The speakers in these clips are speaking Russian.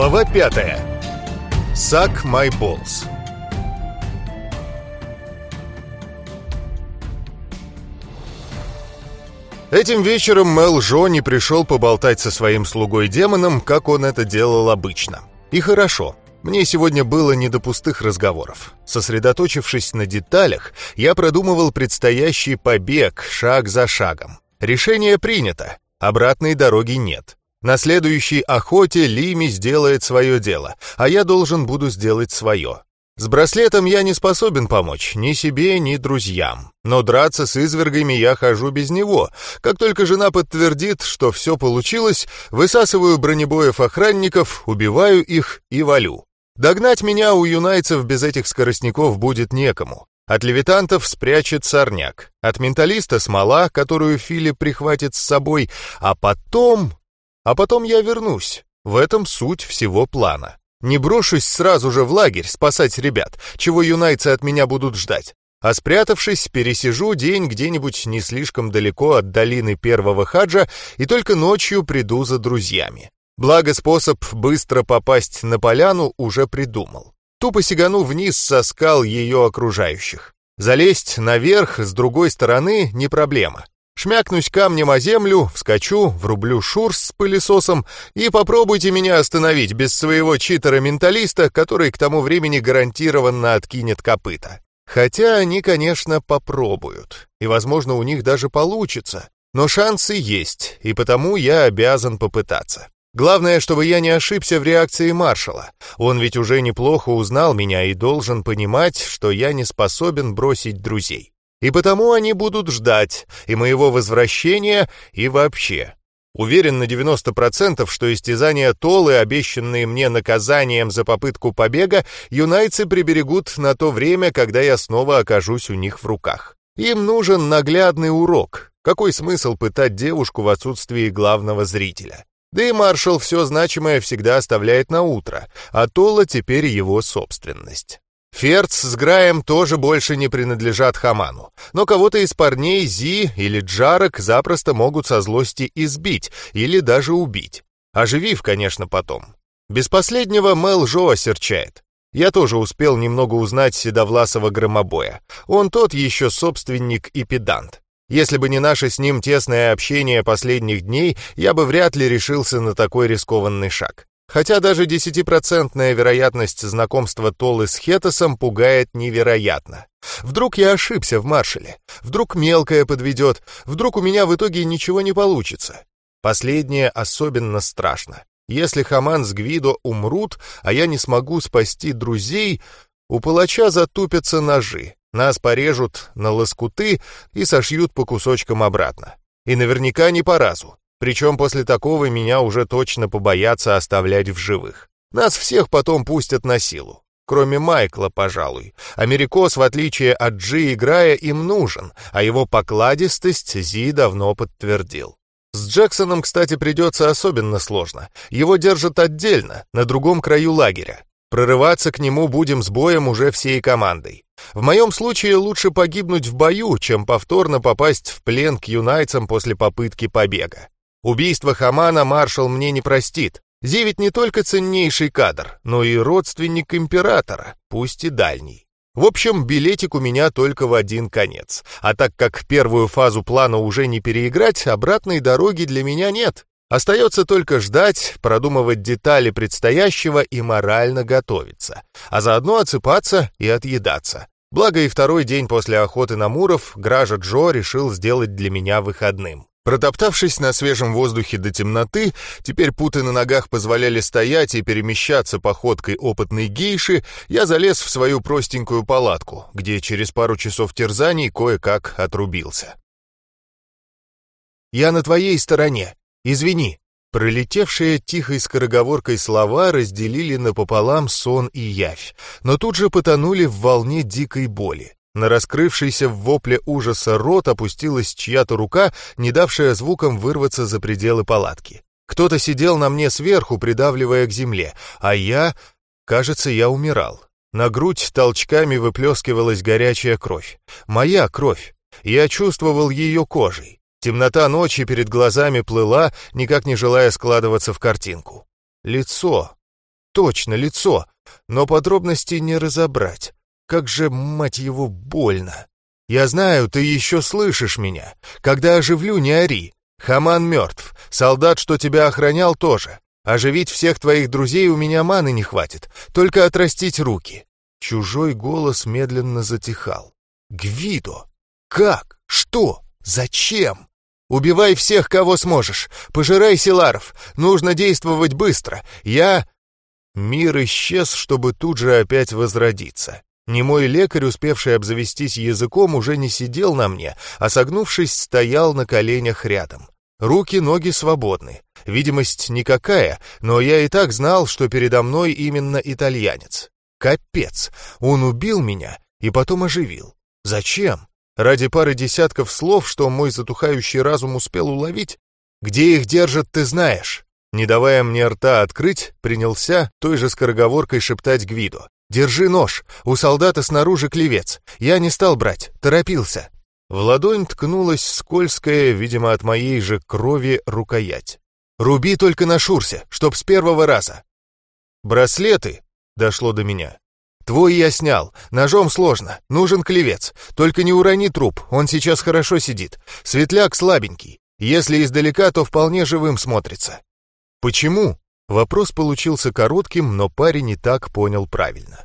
Глава пятая. Suck my balls. Этим вечером Мел Жо не пришел поболтать со своим слугой-демоном, как он это делал обычно. И хорошо. Мне сегодня было не до пустых разговоров. Сосредоточившись на деталях, я продумывал предстоящий побег шаг за шагом. Решение принято, обратной дороги нет. На следующей охоте Лими сделает свое дело, а я должен буду сделать свое. С браслетом я не способен помочь ни себе, ни друзьям. Но драться с извергами я хожу без него. Как только жена подтвердит, что все получилось, высасываю бронебоев охранников, убиваю их и валю. Догнать меня у юнайцев без этих скоростников будет некому. От левитантов спрячет сорняк, от менталиста смола, которую Филипп прихватит с собой, а потом а потом я вернусь. В этом суть всего плана. Не брошусь сразу же в лагерь спасать ребят, чего юнайцы от меня будут ждать. А спрятавшись, пересижу день где-нибудь не слишком далеко от долины первого хаджа и только ночью приду за друзьями. Благо способ быстро попасть на поляну уже придумал. Тупо сигану вниз со скал ее окружающих. Залезть наверх с другой стороны не проблема. Шмякнусь камнем о землю, вскочу, врублю шурс с пылесосом и попробуйте меня остановить без своего читера-менталиста, который к тому времени гарантированно откинет копыта. Хотя они, конечно, попробуют, и, возможно, у них даже получится. Но шансы есть, и потому я обязан попытаться. Главное, чтобы я не ошибся в реакции маршала. Он ведь уже неплохо узнал меня и должен понимать, что я не способен бросить друзей. И потому они будут ждать и моего возвращения, и вообще. Уверен на 90%, что истязания Толы, обещанные мне наказанием за попытку побега, юнайцы приберегут на то время, когда я снова окажусь у них в руках. Им нужен наглядный урок. Какой смысл пытать девушку в отсутствии главного зрителя? Да и маршал все значимое всегда оставляет на утро, а Тола теперь его собственность. Ферц с Граем тоже больше не принадлежат Хаману, но кого-то из парней Зи или Джарок запросто могут со злости избить или даже убить. Оживив, конечно, потом. Без последнего Мел Жо осерчает. Я тоже успел немного узнать Седовласова громобоя. Он тот еще собственник и педант. Если бы не наше с ним тесное общение последних дней, я бы вряд ли решился на такой рискованный шаг. Хотя даже десятипроцентная вероятность знакомства Толы с Хетосом пугает невероятно. Вдруг я ошибся в маршале, вдруг мелкое подведет, вдруг у меня в итоге ничего не получится. Последнее особенно страшно. Если Хаман с Гвидо умрут, а я не смогу спасти друзей, у палача затупятся ножи, нас порежут на лоскуты и сошьют по кусочкам обратно. И наверняка не по разу. Причем после такого меня уже точно побоятся оставлять в живых. Нас всех потом пустят на силу. Кроме Майкла, пожалуй. Америкос, в отличие от Джи играя, им нужен, а его покладистость Зи давно подтвердил. С Джексоном, кстати, придется особенно сложно. Его держат отдельно, на другом краю лагеря. Прорываться к нему будем с боем уже всей командой. В моем случае лучше погибнуть в бою, чем повторно попасть в плен к юнайцам после попытки побега. Убийство Хамана маршал мне не простит. Зи не только ценнейший кадр, но и родственник императора, пусть и дальний. В общем, билетик у меня только в один конец. А так как первую фазу плана уже не переиграть, обратной дороги для меня нет. Остается только ждать, продумывать детали предстоящего и морально готовиться. А заодно отсыпаться и отъедаться. Благо и второй день после охоты на Муров Гража Джо решил сделать для меня выходным. Протоптавшись на свежем воздухе до темноты, теперь путы на ногах позволяли стоять и перемещаться походкой опытной гейши, я залез в свою простенькую палатку, где через пару часов терзаний кое-как отрубился. «Я на твоей стороне. Извини». Пролетевшие тихой скороговоркой слова разделили напополам сон и явь, но тут же потонули в волне дикой боли. На раскрывшийся в вопле ужаса рот опустилась чья-то рука, не давшая звукам вырваться за пределы палатки. Кто-то сидел на мне сверху, придавливая к земле, а я... Кажется, я умирал. На грудь толчками выплескивалась горячая кровь. Моя кровь. Я чувствовал ее кожей. Темнота ночи перед глазами плыла, никак не желая складываться в картинку. Лицо. точно, лицо, но подробностей не разобрать. Как же, мать его, больно. Я знаю, ты еще слышишь меня. Когда оживлю, не ори. Хаман мертв. Солдат, что тебя охранял, тоже. Оживить всех твоих друзей у меня маны не хватит. Только отрастить руки. Чужой голос медленно затихал. Гвидо! Как? Что? Зачем? Убивай всех, кого сможешь. Пожирай селаров. Нужно действовать быстро. Я... Мир исчез, чтобы тут же опять возродиться. Немой лекарь, успевший обзавестись языком, уже не сидел на мне, а согнувшись, стоял на коленях рядом. Руки, ноги свободны. Видимость никакая, но я и так знал, что передо мной именно итальянец. Капец, он убил меня и потом оживил. Зачем? Ради пары десятков слов, что мой затухающий разум успел уловить? Где их держат, ты знаешь. Не давая мне рта открыть, принялся той же скороговоркой шептать Гвидо. «Держи нож! У солдата снаружи клевец! Я не стал брать, торопился!» В ладонь ткнулась скользкая, видимо, от моей же крови, рукоять. «Руби только на шурсе, чтоб с первого раза!» «Браслеты!» — дошло до меня. «Твой я снял. Ножом сложно. Нужен клевец. Только не урони труп, он сейчас хорошо сидит. Светляк слабенький. Если издалека, то вполне живым смотрится». «Почему?» Вопрос получился коротким, но парень и так понял правильно.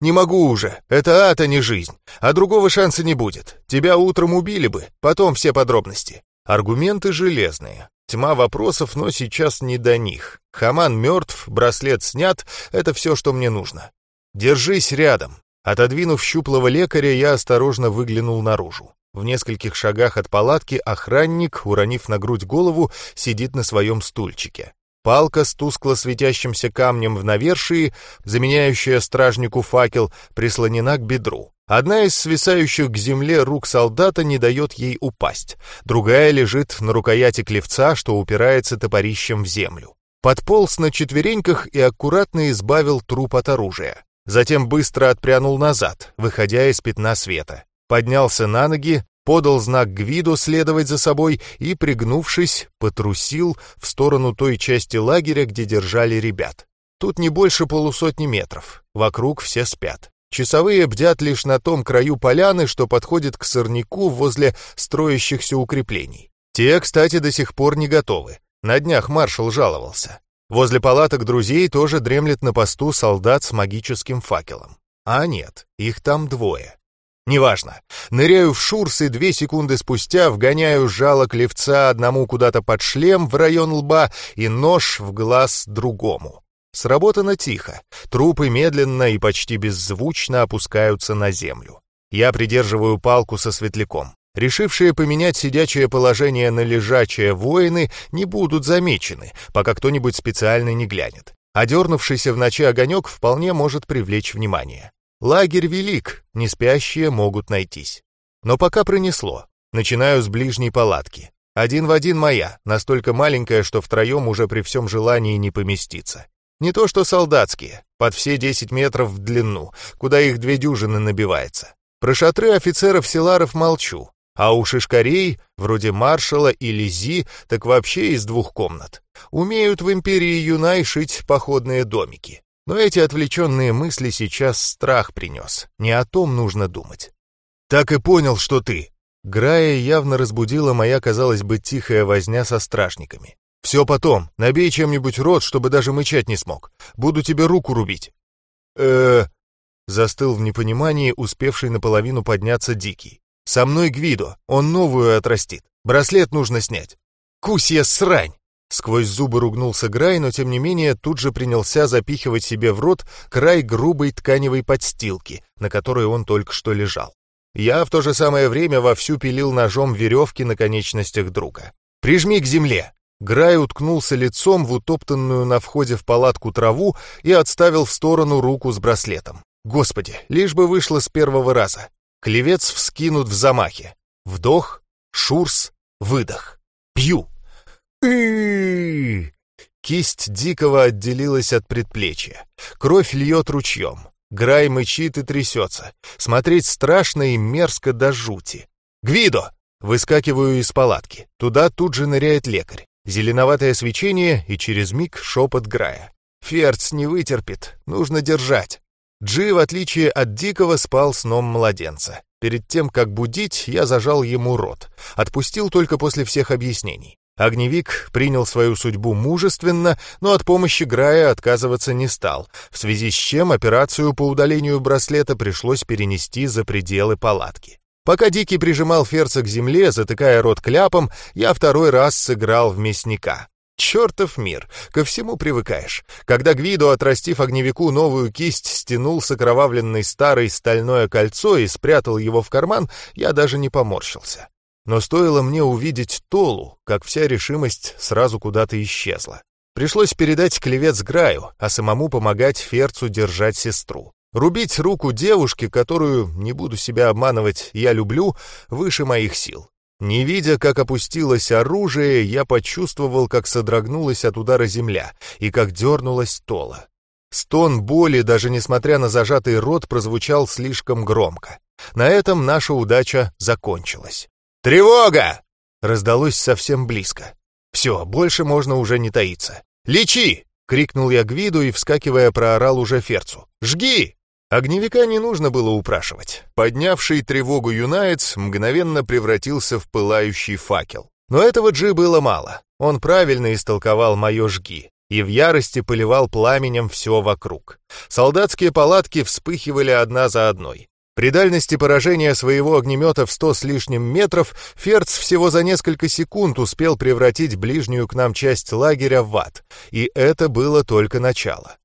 «Не могу уже. Это ад, а не жизнь. А другого шанса не будет. Тебя утром убили бы. Потом все подробности». Аргументы железные. Тьма вопросов, но сейчас не до них. Хаман мертв, браслет снят — это все, что мне нужно. «Держись рядом». Отодвинув щуплого лекаря, я осторожно выглянул наружу. В нескольких шагах от палатки охранник, уронив на грудь голову, сидит на своем стульчике. Палка с тускло светящимся камнем в навершии, заменяющая стражнику факел, прислонена к бедру. Одна из свисающих к земле рук солдата не дает ей упасть, другая лежит на рукояти клевца, что упирается топорищем в землю. Подполз на четвереньках и аккуратно избавил труп от оружия. Затем быстро отпрянул назад, выходя из пятна света. Поднялся на ноги, подал знак Гвиду следовать за собой и, пригнувшись, потрусил в сторону той части лагеря, где держали ребят. Тут не больше полусотни метров, вокруг все спят. Часовые бдят лишь на том краю поляны, что подходит к сорняку возле строящихся укреплений. Те, кстати, до сих пор не готовы. На днях маршал жаловался. Возле палаток друзей тоже дремлет на посту солдат с магическим факелом. А нет, их там двое. Неважно. Ныряю в шурс и две секунды спустя вгоняю жало клевца одному куда-то под шлем в район лба и нож в глаз другому. Сработано тихо. Трупы медленно и почти беззвучно опускаются на землю. Я придерживаю палку со светляком. Решившие поменять сидячее положение на лежачее воины не будут замечены, пока кто-нибудь специально не глянет. Одернувшийся в ночи огонек вполне может привлечь внимание. Лагерь велик, не спящие могут найтись. Но пока пронесло. Начинаю с ближней палатки. Один в один моя, настолько маленькая, что втроем уже при всем желании не поместиться. Не то что солдатские, под все 10 метров в длину, куда их две дюжины набивается. Про шатры офицеров-селаров молчу, а у шишкарей, вроде маршала или зи, так вообще из двух комнат. Умеют в империи Юнай шить походные домики. Но эти отвлеченные мысли сейчас страх принес. Не о том нужно думать. «Так и понял, что ты!» Грая явно разбудила моя, казалось бы, тихая возня со стражниками. «Все потом. Набей чем-нибудь рот, чтобы даже мычать не смог. Буду тебе руку рубить». э Застыл в непонимании, успевший наполовину подняться Дикий. «Со мной Гвидо. Он новую отрастит. Браслет нужно снять». «Кусья срань!» Сквозь зубы ругнулся Грай, но тем не менее тут же принялся запихивать себе в рот край грубой тканевой подстилки, на которой он только что лежал. Я в то же самое время вовсю пилил ножом веревки на конечностях друга. «Прижми к земле!» Грай уткнулся лицом в утоптанную на входе в палатку траву и отставил в сторону руку с браслетом. Господи, лишь бы вышло с первого раза. Клевец вскинут в замахе. Вдох, шурс, выдох. Пью. Кисть Дикого отделилась от предплечья. Кровь льет ручьем. Грай мычит и трясется. Смотреть страшно и мерзко до жути. «Гвидо!» Выскакиваю из палатки. Туда тут же ныряет лекарь. Зеленоватое свечение и через миг шепот Грая. Ферц не вытерпит, нужно держать. Джи, в отличие от Дикого, спал сном младенца. Перед тем, как будить, я зажал ему рот. Отпустил только после всех объяснений. Огневик принял свою судьбу мужественно, но от помощи Грая отказываться не стал, в связи с чем операцию по удалению браслета пришлось перенести за пределы палатки. Пока Дикий прижимал Ферца к земле, затыкая рот кляпом, я второй раз сыграл в мясника. Чертов мир, ко всему привыкаешь. Когда Гвидо, отрастив огневику новую кисть, стянул с окровавленной старой стальное кольцо и спрятал его в карман, я даже не поморщился. Но стоило мне увидеть Толу, как вся решимость сразу куда-то исчезла. Пришлось передать клевец Граю, а самому помогать Ферцу держать сестру. Рубить руку девушке, которую, не буду себя обманывать, я люблю, выше моих сил. Не видя, как опустилось оружие, я почувствовал, как содрогнулась от удара земля и как дернулась тола. Стон боли, даже несмотря на зажатый рот, прозвучал слишком громко. На этом наша удача закончилась. «Тревога!» — раздалось совсем близко. «Все, больше можно уже не таиться. Лечи!» — крикнул я Гвиду и, вскакивая, проорал уже Ферцу. «Жги!» Огневика не нужно было упрашивать. Поднявший тревогу юнаец мгновенно превратился в пылающий факел. Но этого Джи было мало. Он правильно истолковал мое «жги» и в ярости поливал пламенем все вокруг. Солдатские палатки вспыхивали одна за одной. При дальности поражения своего огнемета в сто с лишним метров Ферц всего за несколько секунд успел превратить ближнюю к нам часть лагеря в ад, и это было только начало.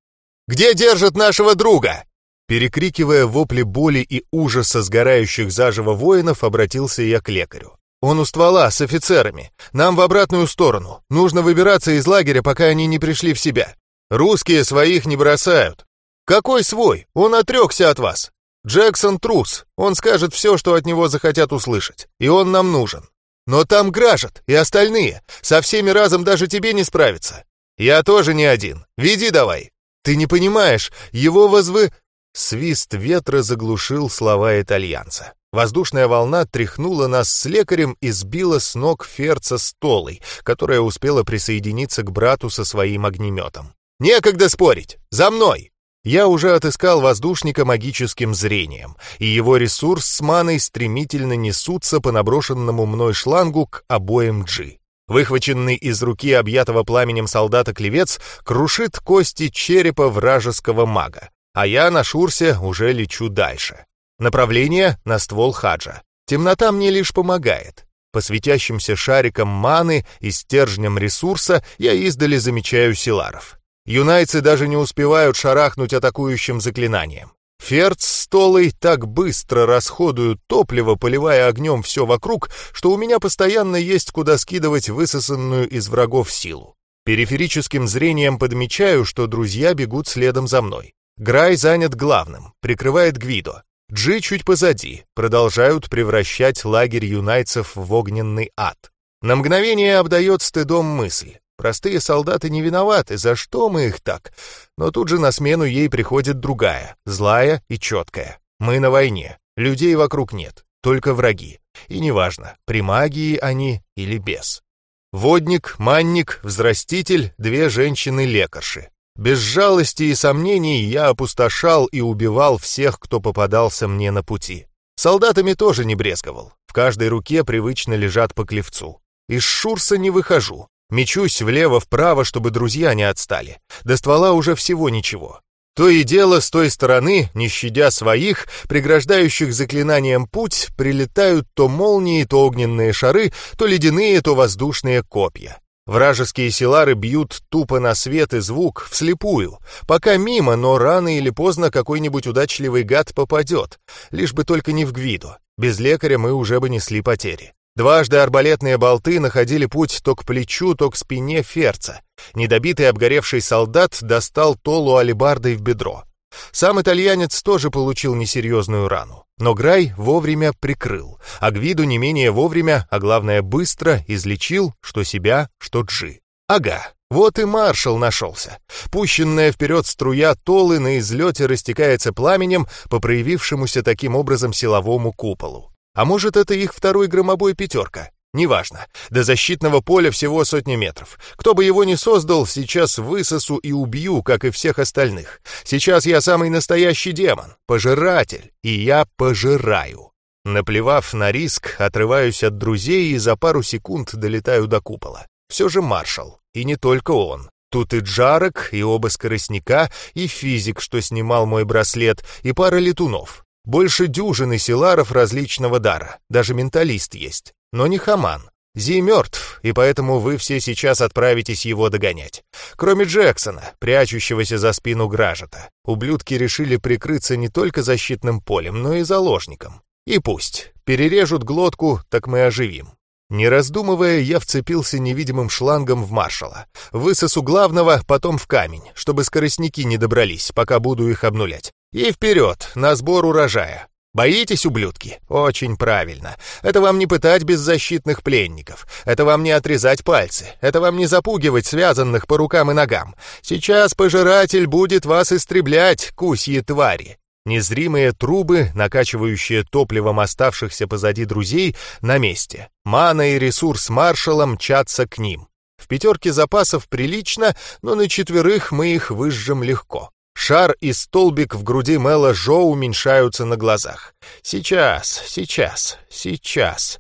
«Где держат нашего друга?» Перекрикивая вопли боли и ужаса сгорающих заживо воинов, обратился я к лекарю. «Он у ствола, с офицерами. Нам в обратную сторону. Нужно выбираться из лагеря, пока они не пришли в себя. Русские своих не бросают. Какой свой? Он отрекся от вас. Джексон трус. Он скажет все, что от него захотят услышать. И он нам нужен. Но там Гражет и остальные. Со всеми разом даже тебе не справиться. Я тоже не один. Веди давай. Ты не понимаешь, его возвы... Свист ветра заглушил слова итальянца. Воздушная волна тряхнула нас с лекарем и сбила с ног Ферца столой, которая успела присоединиться к брату со своим огнеметом. «Некогда спорить! За мной!» Я уже отыскал воздушника магическим зрением, и его ресурс с маной стремительно несутся по наброшенному мной шлангу к обоим Джи. Выхваченный из руки объятого пламенем солдата клевец крушит кости черепа вражеского мага, а я на Шурсе уже лечу дальше. Направление на ствол хаджа. Темнота мне лишь помогает. По светящимся шарикам маны и стержням ресурса я издали замечаю силаров. Юнайцы даже не успевают шарахнуть атакующим заклинанием. Ферц с Толой так быстро расходуют топливо, поливая огнем все вокруг, что у меня постоянно есть куда скидывать высосанную из врагов силу. Периферическим зрением подмечаю, что друзья бегут следом за мной. Грай занят главным, прикрывает Гвидо. Джи чуть позади, продолжают превращать лагерь юнайцев в огненный ад. На мгновение обдает стыдом мысль. Простые солдаты не виноваты, за что мы их так? Но тут же на смену ей приходит другая, злая и четкая. Мы на войне, людей вокруг нет, только враги. И неважно, при магии они или без. Водник, манник, взраститель, две женщины-лекарши. Без жалости и сомнений я опустошал и убивал всех, кто попадался мне на пути. Солдатами тоже не брезговал. В каждой руке привычно лежат по клевцу. Из шурса не выхожу. Мечусь влево-вправо, чтобы друзья не отстали. До ствола уже всего ничего. То и дело с той стороны, не щадя своих, преграждающих заклинанием путь, прилетают то молнии, то огненные шары, то ледяные, то воздушные копья. Вражеские силары бьют тупо на свет и звук, вслепую. Пока мимо, но рано или поздно какой-нибудь удачливый гад попадет. Лишь бы только не в Гвиду. Без лекаря мы уже бы несли потери. Дважды арбалетные болты находили путь то к плечу, то к спине Ферца. Недобитый обгоревший солдат достал Толу алебардой в бедро. Сам итальянец тоже получил несерьезную рану. Но Грай вовремя прикрыл, а Гвиду не менее вовремя, а главное быстро, излечил что себя, что Джи. Ага, вот и маршал нашелся. Пущенная вперед струя Толы на излете растекается пламенем по проявившемуся таким образом силовому куполу. А может, это их второй громобой пятерка? Неважно. До защитного поля всего сотни метров. Кто бы его ни создал, сейчас высосу и убью, как и всех остальных. Сейчас я самый настоящий демон, пожиратель, и я пожираю. Наплевав на риск, отрываюсь от друзей и за пару секунд долетаю до купола. Все же маршал, и не только он. Тут и Джарок, и оба скоростника, и физик, что снимал мой браслет, и пара летунов. Больше дюжины силаров различного дара, даже менталист есть, но не хаман. Зи мертв, и поэтому вы все сейчас отправитесь его догонять. Кроме Джексона, прячущегося за спину Гражета. Ублюдки решили прикрыться не только защитным полем, но и заложником. И пусть. Перережут глотку, так мы оживим. Не раздумывая, я вцепился невидимым шлангом в маршала. Высосу главного, потом в камень, чтобы скоростники не добрались, пока буду их обнулять. И вперед, на сбор урожая. Боитесь, ублюдки? Очень правильно. Это вам не пытать беззащитных пленников. Это вам не отрезать пальцы. Это вам не запугивать связанных по рукам и ногам. Сейчас пожиратель будет вас истреблять, кусьи твари. Незримые трубы, накачивающие топливом оставшихся позади друзей, на месте. Мана и ресурс маршала мчатся к ним. В пятерке запасов прилично, но на четверых мы их выжжем легко. Шар и столбик в груди Мэла Жо уменьшаются на глазах. Сейчас, сейчас, сейчас.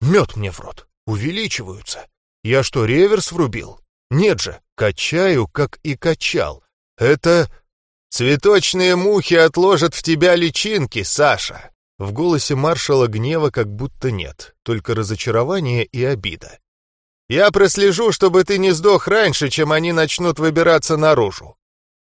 Мед мне в рот. Увеличиваются. Я что, реверс врубил? Нет же, качаю, как и качал. Это «Цветочные мухи отложат в тебя личинки, Саша!» В голосе маршала гнева как будто нет, только разочарование и обида. «Я прослежу, чтобы ты не сдох раньше, чем они начнут выбираться наружу.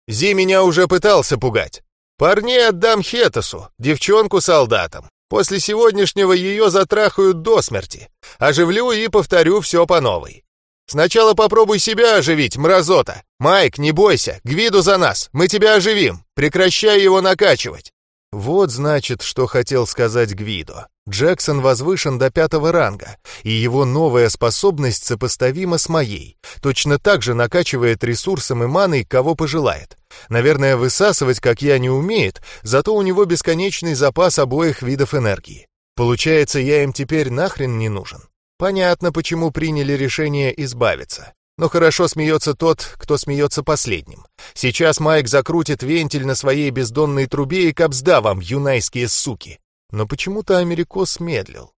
Зи меня уже пытался пугать. Парней отдам Хетосу, девчонку солдатам. После сегодняшнего ее затрахают до смерти. Оживлю и повторю все по новой. Сначала попробуй себя оживить, мразота. Майк, не бойся, Гвиду за нас, мы тебя оживим. Прекращай его накачивать. Вот значит, что хотел сказать Гвидо. Джексон возвышен до пятого ранга, и его новая способность сопоставима с моей. Точно так же накачивает ресурсом и маной, кого пожелает. Наверное, высасывать, как я, не умеет, зато у него бесконечный запас обоих видов энергии. Получается, я им теперь нахрен не нужен. Понятно, почему приняли решение избавиться. Но хорошо смеется тот, кто смеется последним. Сейчас Майк закрутит вентиль на своей бездонной трубе и капсда вам, юнайские суки. Но почему-то Америкос медлил.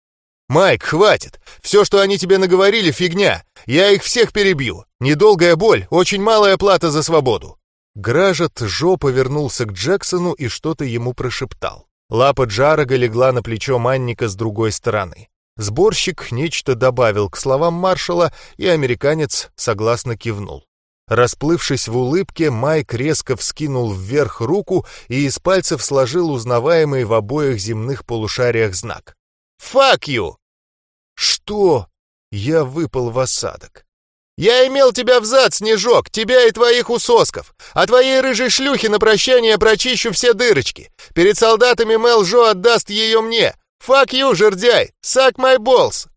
«Майк, хватит! Все, что они тебе наговорили, фигня! Я их всех перебью! Недолгая боль, очень малая плата за свободу!» Гражет Жо повернулся к Джексону и что-то ему прошептал. Лапа Джарага легла на плечо Манника с другой стороны. Сборщик нечто добавил к словам маршала, и американец согласно кивнул. Расплывшись в улыбке, Майк резко вскинул вверх руку и из пальцев сложил узнаваемый в обоих земных полушариях знак. «Fuck you!» «Что?» Я выпал в осадок. «Я имел тебя в зад, Снежок, тебя и твоих усосков. А твоей рыжей шлюхи на прощание прочищу все дырочки. Перед солдатами Мел Жо отдаст ее мне. «Fuck you, жердяй! Suck my balls!»